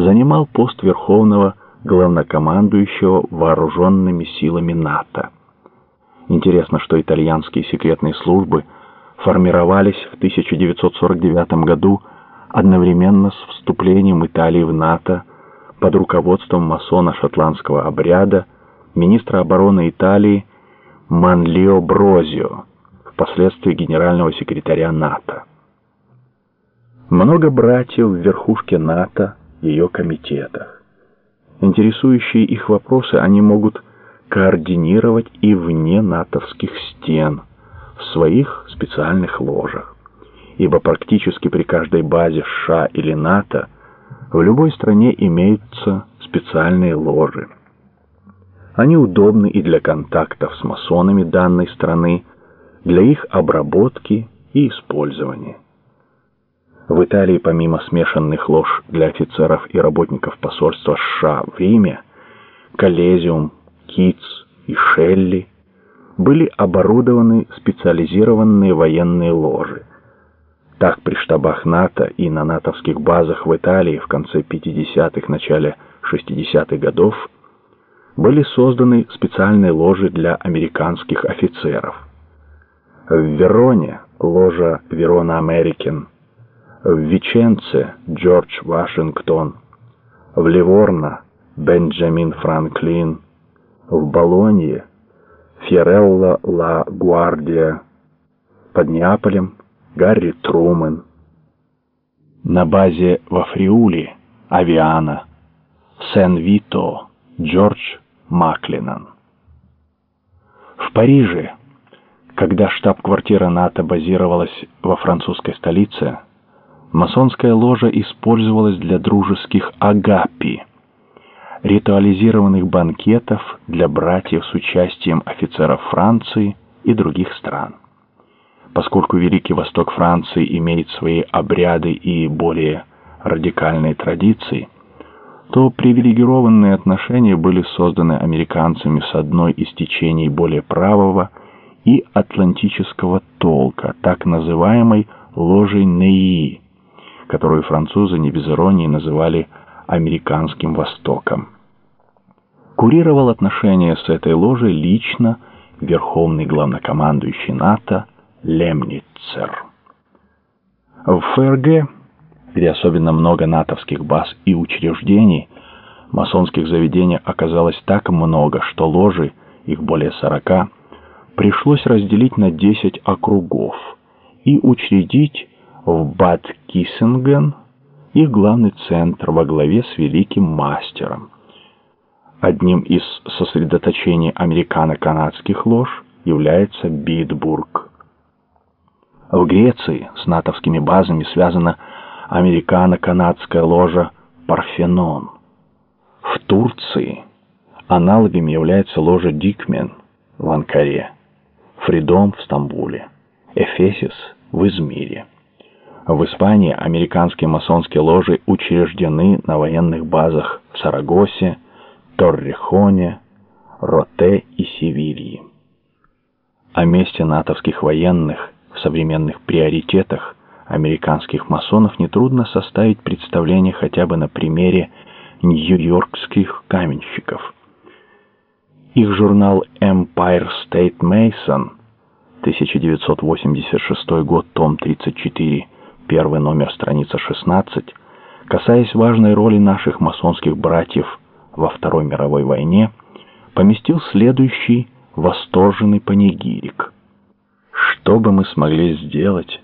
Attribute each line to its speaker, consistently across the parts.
Speaker 1: занимал пост верховного главнокомандующего вооруженными силами НАТО. Интересно, что итальянские секретные службы формировались в 1949 году одновременно с вступлением Италии в НАТО под руководством масона шотландского обряда, министра обороны Италии Манлио Брозио, впоследствии генерального секретаря НАТО. Много братьев в верхушке НАТО, ее комитетах. Интересующие их вопросы они могут координировать и вне натовских стен, в своих специальных ложах. Ибо практически при каждой базе США или НАТО в любой стране имеются специальные ложи. Они удобны и для контактов с масонами данной страны, для их обработки и использования. В Италии помимо смешанных лож для офицеров и работников посольства США в Риме, Коллезиум, Китс и Шелли были оборудованы специализированные военные ложи. Так при штабах НАТО и на натовских базах в Италии в конце 50-х, начале 60-х годов были созданы специальные ложи для американских офицеров. В Вероне ложа Верона Американ, в Веченце Джордж Вашингтон, в Ливорно Бенджамин Франклин, в Болонье Фьерелла Ла Гвардия, под Неаполем Гарри Трумэн, на базе во Фриуле Авиана, Сен-Вито Джордж Маклинан. В Париже, когда штаб-квартира НАТО базировалась во французской столице, масонская ложа использовалась для дружеских агапи, ритуализированных банкетов для братьев с участием офицеров Франции и других стран. Поскольку Великий Восток Франции имеет свои обряды и более радикальные традиции, то привилегированные отношения были созданы американцами с одной из течений более правого и атлантического толка, так называемой ложей Неи, которую французы не без иронии называли американским Востоком. Курировал отношения с этой ложей лично верховный главнокомандующий НАТО Лемницер. В ФРГ, где особенно много натовских баз и учреждений, масонских заведений оказалось так много, что ложи, их более сорока, пришлось разделить на 10 округов и учредить в Бад Киссинген их главный центр во главе с великим мастером. Одним из сосредоточений американо-канадских лож является Битбург. В Греции с натовскими базами связана американо-канадская ложа Парфенон. В Турции аналогами является ложа Дикмен в Анкаре, Фридом в Стамбуле, Эфесис в Измире. В Испании американские масонские ложи учреждены на военных базах в Сарагосе, Торрехоне, Роте и Севилье. О месте натовских военных в современных приоритетах американских масонов нетрудно составить представление хотя бы на примере нью-йоркских каменщиков. Их журнал Empire State Mason 1986 год, том 34, первый номер, страница 16, касаясь важной роли наших масонских братьев во Второй мировой войне, поместил следующий восторженный панигирик. Что бы мы смогли сделать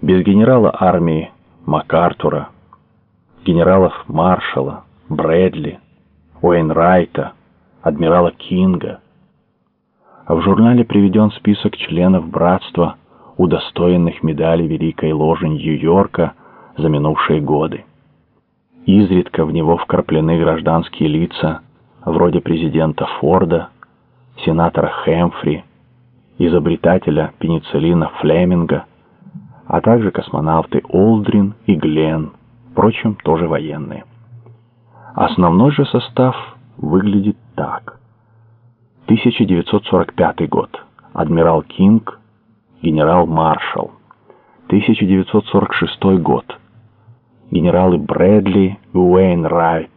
Speaker 1: без генерала армии МакАртура, генералов Маршала, Брэдли, Уэйнрайта, адмирала Кинга? В журнале приведен список членов братства удостоенных медали Великой Ложи Нью-Йорка за минувшие годы. Изредка в него вкраплены гражданские лица, вроде президента Форда, сенатора Хэмфри, изобретателя пенициллина Флеминга, а также космонавты Олдрин и Гленн, впрочем, тоже военные. Основной же состав выглядит так. 1945 год. Адмирал Кинг, генерал-маршал. 1946 год. генералы Брэдли и Уэйнрайт,